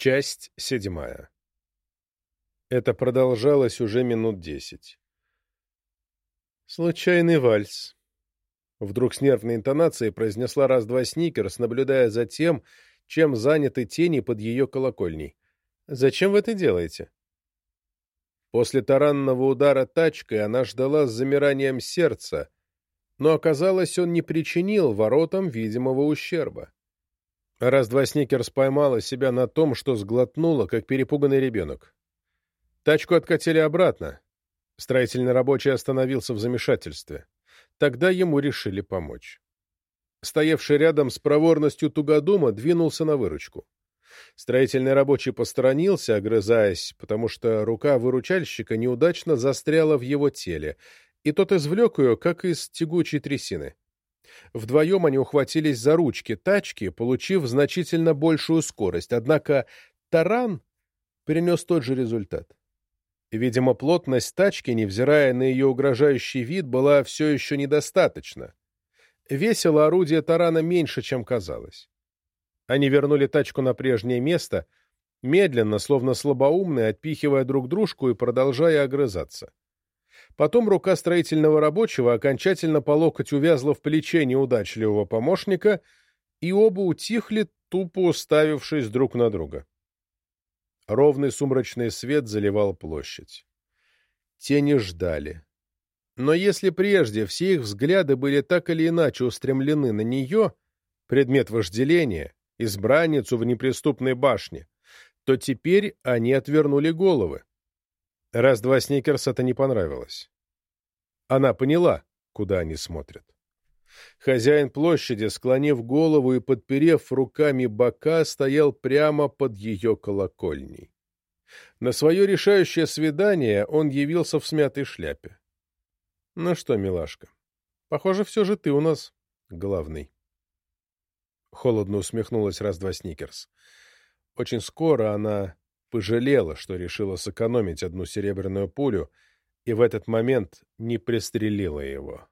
Часть седьмая. Это продолжалось уже минут десять. «Случайный вальс», — вдруг с нервной интонацией произнесла раз-два Сникерс, наблюдая за тем, чем заняты тени под ее колокольней. «Зачем вы это делаете?» После таранного удара тачкой она ждала с замиранием сердца, но оказалось, он не причинил воротам видимого ущерба. Раз-два Сникерс поймала себя на том, что сглотнула, как перепуганный ребенок. Тачку откатили обратно. Строительный рабочий остановился в замешательстве. Тогда ему решили помочь. Стоявший рядом с проворностью тугодума двинулся на выручку. Строительный рабочий посторонился, огрызаясь, потому что рука выручальщика неудачно застряла в его теле, и тот извлек ее, как из тягучей трясины. Вдвоем они ухватились за ручки тачки, получив значительно большую скорость, однако таран принес тот же результат. Видимо, плотность тачки, невзирая на ее угрожающий вид, была все еще недостаточна. Весило орудие тарана меньше, чем казалось. Они вернули тачку на прежнее место, медленно, словно слабоумные, отпихивая друг дружку и продолжая огрызаться. Потом рука строительного рабочего окончательно по локоть увязла в плече неудачливого помощника, и оба утихли, тупо уставившись друг на друга. Ровный сумрачный свет заливал площадь. Тени ждали. Но если прежде все их взгляды были так или иначе устремлены на нее, предмет вожделения, избранницу в неприступной башне, то теперь они отвернули головы. Раз-два Сникерс это не понравилось. Она поняла, куда они смотрят. Хозяин площади, склонив голову и подперев руками бока, стоял прямо под ее колокольней. На свое решающее свидание он явился в смятой шляпе. — Ну что, милашка, похоже, все же ты у нас главный. Холодно усмехнулась раз-два Сникерс. Очень скоро она пожалела, что решила сэкономить одну серебряную пулю, и в этот момент не пристрелила его.